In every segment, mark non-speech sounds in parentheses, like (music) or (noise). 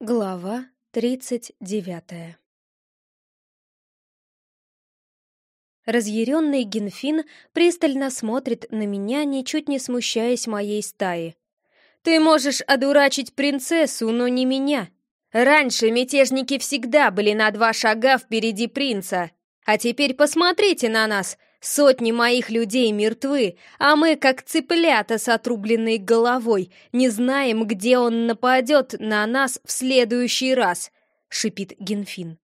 Глава тридцать девятая Разъяренный Генфин пристально смотрит на меня, ничуть не смущаясь моей стаи. «Ты можешь одурачить принцессу, но не меня. Раньше мятежники всегда были на два шага впереди принца. А теперь посмотрите на нас. Сотни моих людей мертвы, а мы, как цыплята с отрубленной головой, не знаем, где он нападет на нас в следующий раз», — шипит Генфин.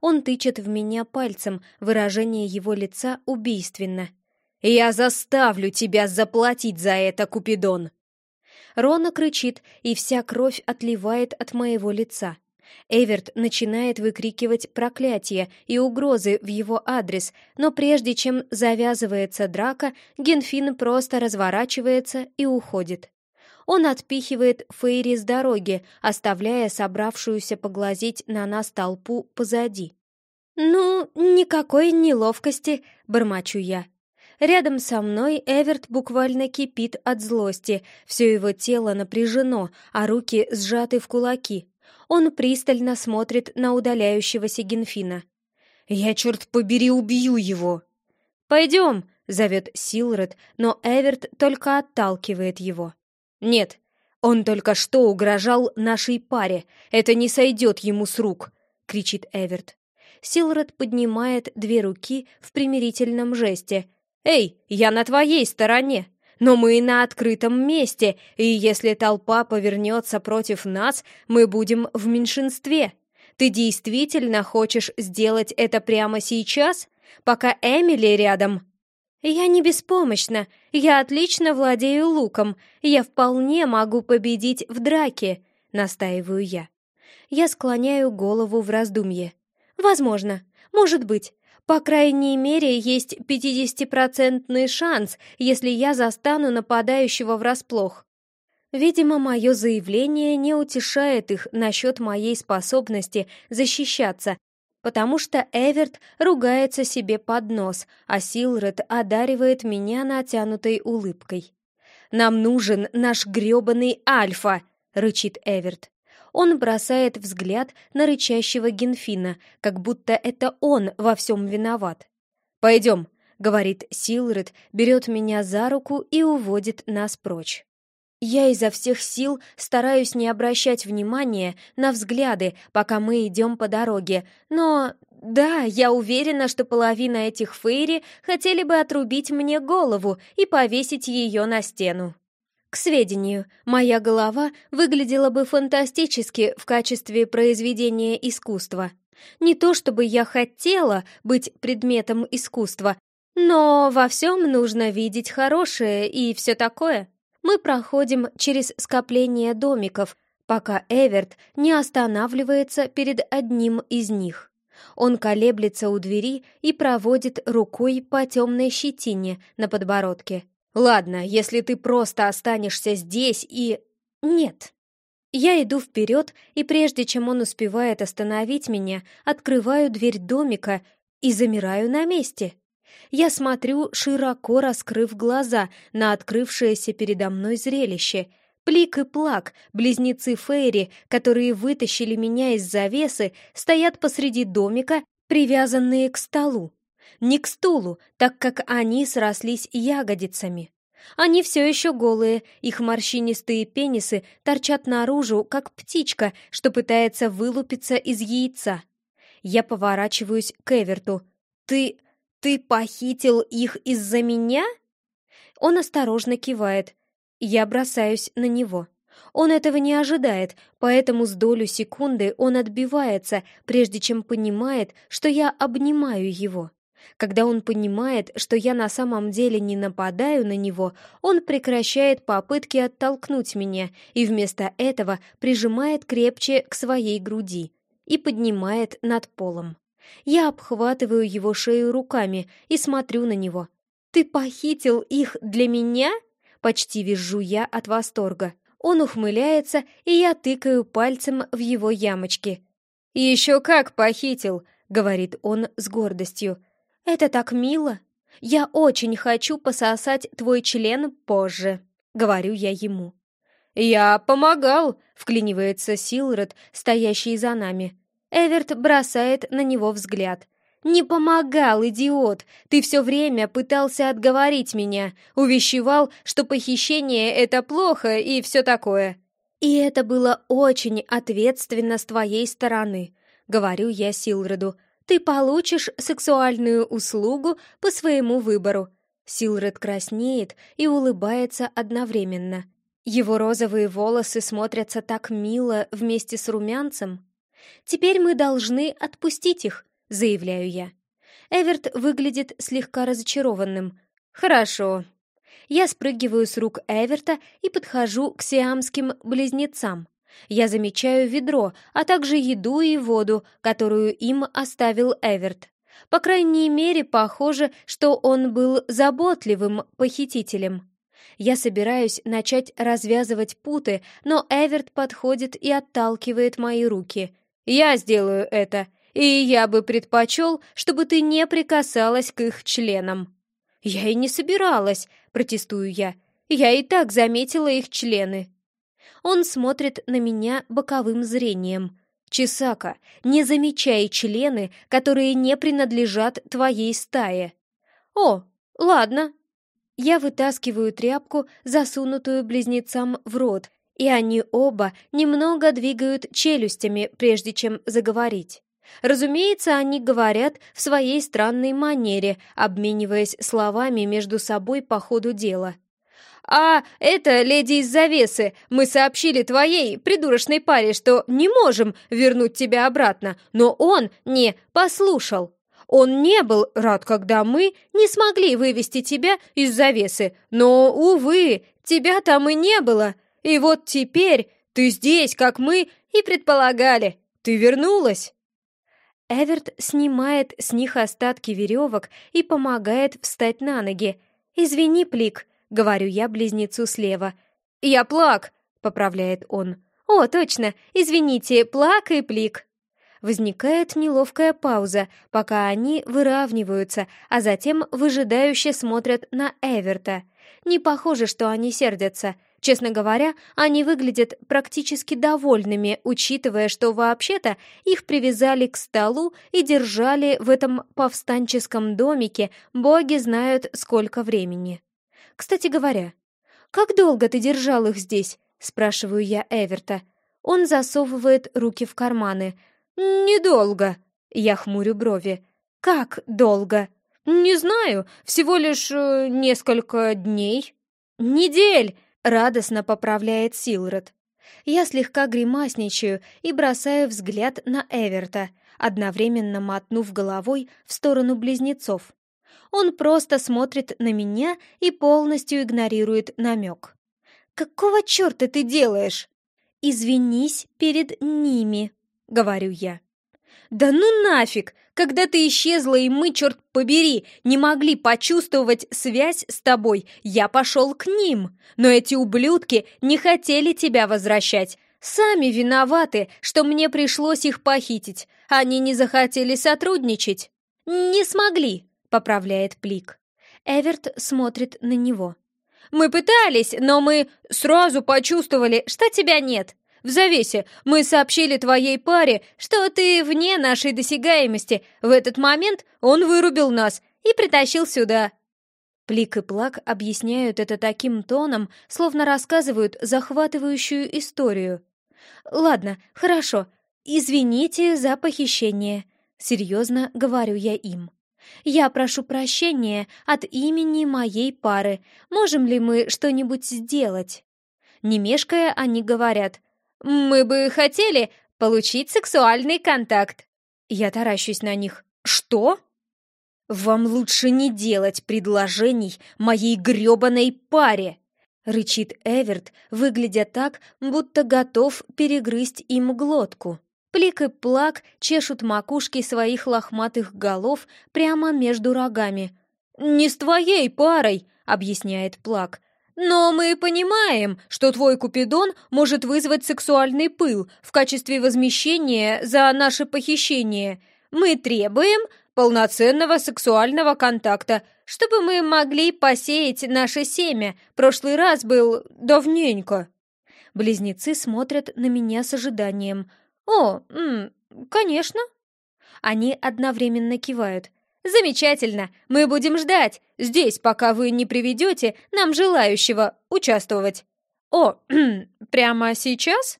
Он тычет в меня пальцем, выражение его лица убийственно. «Я заставлю тебя заплатить за это, Купидон!» Рона кричит, и вся кровь отливает от моего лица. Эверт начинает выкрикивать проклятия и угрозы в его адрес, но прежде чем завязывается драка, Генфин просто разворачивается и уходит. Он отпихивает Фейри с дороги, оставляя собравшуюся поглазеть на нас толпу позади. «Ну, никакой неловкости», — бормочу я. Рядом со мной Эверт буквально кипит от злости, все его тело напряжено, а руки сжаты в кулаки. Он пристально смотрит на удаляющегося Генфина. «Я, черт побери, убью его!» «Пойдем!» — зовет Силред, но Эверт только отталкивает его. «Нет, он только что угрожал нашей паре. Это не сойдет ему с рук!» — кричит Эверт. Силред поднимает две руки в примирительном жесте. «Эй, я на твоей стороне!» Но мы на открытом месте, и если толпа повернется против нас, мы будем в меньшинстве. Ты действительно хочешь сделать это прямо сейчас, пока Эмили рядом?» «Я не беспомощна. Я отлично владею луком. Я вполне могу победить в драке», — настаиваю я. Я склоняю голову в раздумье. «Возможно. Может быть. По крайней мере, есть 50-процентный шанс, если я застану нападающего врасплох. Видимо, мое заявление не утешает их насчет моей способности защищаться, потому что Эверт ругается себе под нос, а Силред одаривает меня натянутой улыбкой. «Нам нужен наш грёбаный Альфа!» — рычит Эверт. Он бросает взгляд на рычащего Генфина, как будто это он во всем виноват. «Пойдем», — говорит Силред, берет меня за руку и уводит нас прочь. Я изо всех сил стараюсь не обращать внимания на взгляды, пока мы идем по дороге, но да, я уверена, что половина этих фейри хотели бы отрубить мне голову и повесить ее на стену. К сведению, моя голова выглядела бы фантастически в качестве произведения искусства. Не то чтобы я хотела быть предметом искусства, но во всем нужно видеть хорошее и все такое. Мы проходим через скопление домиков, пока Эверт не останавливается перед одним из них. Он колеблется у двери и проводит рукой по темной щетине на подбородке. Ладно, если ты просто останешься здесь и... Нет. Я иду вперед, и прежде чем он успевает остановить меня, открываю дверь домика и замираю на месте. Я смотрю, широко раскрыв глаза на открывшееся передо мной зрелище. Плик и Плак, близнецы Фейри, которые вытащили меня из завесы, стоят посреди домика, привязанные к столу. Не к стулу, так как они срослись ягодицами. Они все еще голые, их морщинистые пенисы торчат наружу, как птичка, что пытается вылупиться из яйца. Я поворачиваюсь к Эверту. «Ты... ты похитил их из-за меня?» Он осторожно кивает. Я бросаюсь на него. Он этого не ожидает, поэтому с долю секунды он отбивается, прежде чем понимает, что я обнимаю его. Когда он понимает, что я на самом деле не нападаю на него, он прекращает попытки оттолкнуть меня и вместо этого прижимает крепче к своей груди и поднимает над полом. Я обхватываю его шею руками и смотрю на него. «Ты похитил их для меня?» Почти визжу я от восторга. Он ухмыляется, и я тыкаю пальцем в его ямочки. «Еще как похитил!» — говорит он с гордостью. «Это так мило! Я очень хочу пососать твой член позже», — говорю я ему. «Я помогал», — вклинивается Силред, стоящий за нами. Эверт бросает на него взгляд. «Не помогал, идиот! Ты все время пытался отговорить меня, увещевал, что похищение — это плохо и все такое. И это было очень ответственно с твоей стороны», — говорю я Силреду. «Ты получишь сексуальную услугу по своему выбору». Силред краснеет и улыбается одновременно. Его розовые волосы смотрятся так мило вместе с румянцем. «Теперь мы должны отпустить их», — заявляю я. Эверт выглядит слегка разочарованным. «Хорошо». Я спрыгиваю с рук Эверта и подхожу к сиамским близнецам. Я замечаю ведро, а также еду и воду, которую им оставил Эверт. По крайней мере, похоже, что он был заботливым похитителем. Я собираюсь начать развязывать путы, но Эверт подходит и отталкивает мои руки. «Я сделаю это», и я бы предпочел, чтобы ты не прикасалась к их членам». «Я и не собиралась», — протестую я. «Я и так заметила их члены». Он смотрит на меня боковым зрением. «Чесака, не замечай члены, которые не принадлежат твоей стае». «О, ладно». Я вытаскиваю тряпку, засунутую близнецам в рот, и они оба немного двигают челюстями, прежде чем заговорить. Разумеется, они говорят в своей странной манере, обмениваясь словами между собой по ходу дела. «А, это леди из завесы. Мы сообщили твоей придурочной паре, что не можем вернуть тебя обратно, но он не послушал. Он не был рад, когда мы не смогли вывести тебя из завесы, но, увы, тебя там и не было. И вот теперь ты здесь, как мы и предполагали. Ты вернулась». Эверт снимает с них остатки веревок и помогает встать на ноги. «Извини, Плик», — говорю я близнецу слева. «Я Плак», — поправляет он. «О, точно, извините, Плак и Плик». Возникает неловкая пауза, пока они выравниваются, а затем выжидающе смотрят на Эверта. Не похоже, что они сердятся. Честно говоря, они выглядят практически довольными, учитывая, что вообще-то их привязали к столу и держали в этом повстанческом домике боги знают сколько времени. Кстати говоря, «Как долго ты держал их здесь?» — спрашиваю я Эверта. Он засовывает руки в карманы. «Недолго», — я хмурю брови. «Как долго?» «Не знаю, всего лишь э, несколько дней». «Недель!» радостно поправляет Силред. Я слегка гримасничаю и бросаю взгляд на Эверта, одновременно мотнув головой в сторону близнецов. Он просто смотрит на меня и полностью игнорирует намек. «Какого черта ты делаешь?» «Извинись перед ними», — говорю я. «Да ну нафиг! Когда ты исчезла, и мы, черт побери, не могли почувствовать связь с тобой, я пошел к ним. Но эти ублюдки не хотели тебя возвращать. Сами виноваты, что мне пришлось их похитить. Они не захотели сотрудничать». «Не смогли», — поправляет Плик. Эверт смотрит на него. «Мы пытались, но мы сразу почувствовали, что тебя нет в завесе. Мы сообщили твоей паре, что ты вне нашей досягаемости. В этот момент он вырубил нас и притащил сюда». Плик и Плак объясняют это таким тоном, словно рассказывают захватывающую историю. «Ладно, хорошо. Извините за похищение», — серьезно говорю я им. «Я прошу прощения от имени моей пары. Можем ли мы что-нибудь сделать?» Не мешкая, они говорят мы бы хотели получить сексуальный контакт. Я таращусь на них. Что? Вам лучше не делать предложений моей грёбаной паре, рычит Эверт, выглядя так, будто готов перегрызть им глотку. Плик и Плак чешут макушки своих лохматых голов прямо между рогами. «Не с твоей парой», — объясняет Плак. Но мы понимаем, что твой Купидон может вызвать сексуальный пыл в качестве возмещения за наше похищение. Мы требуем полноценного сексуального контакта, чтобы мы могли посеять наше семя. Прошлый раз был давненько. Близнецы смотрят на меня с ожиданием. «О, м, конечно». Они одновременно кивают. «Замечательно! Мы будем ждать здесь, пока вы не приведете нам желающего участвовать». «О, (clears throat) прямо сейчас?»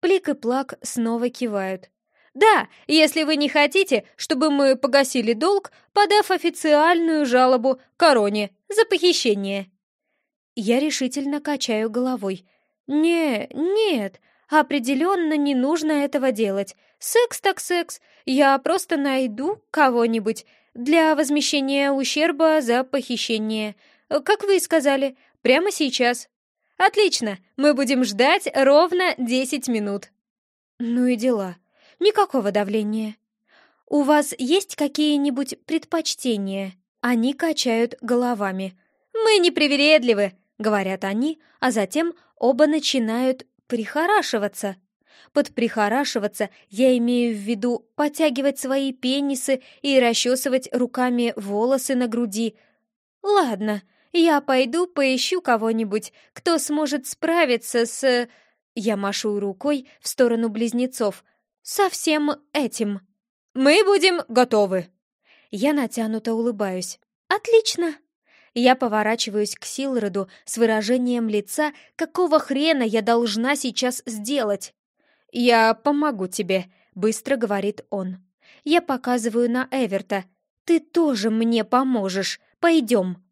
Плик и Плак снова кивают. «Да, если вы не хотите, чтобы мы погасили долг, подав официальную жалобу короне за похищение». Я решительно качаю головой. «Не, нет, определенно не нужно этого делать. Секс так секс. Я просто найду кого-нибудь для возмещения ущерба за похищение. Как вы и сказали, прямо сейчас. Отлично, мы будем ждать ровно 10 минут. Ну и дела. Никакого давления. У вас есть какие-нибудь предпочтения? Они качают головами. Мы непривередливы, говорят они, а затем оба начинают прихорашиваться. Под прихорашиваться я имею в виду потягивать свои пенисы и расчесывать руками волосы на груди. Ладно, я пойду поищу кого-нибудь, кто сможет справиться с... Я машу рукой в сторону близнецов. Со всем этим. Мы будем готовы. Я натянуто улыбаюсь. Отлично. Я поворачиваюсь к Силроду с выражением лица, какого хрена я должна сейчас сделать. «Я помогу тебе», — быстро говорит он. Я показываю на Эверта. «Ты тоже мне поможешь. Пойдем».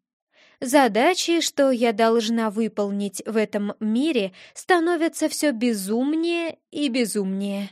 Задачи, что я должна выполнить в этом мире, становятся все безумнее и безумнее.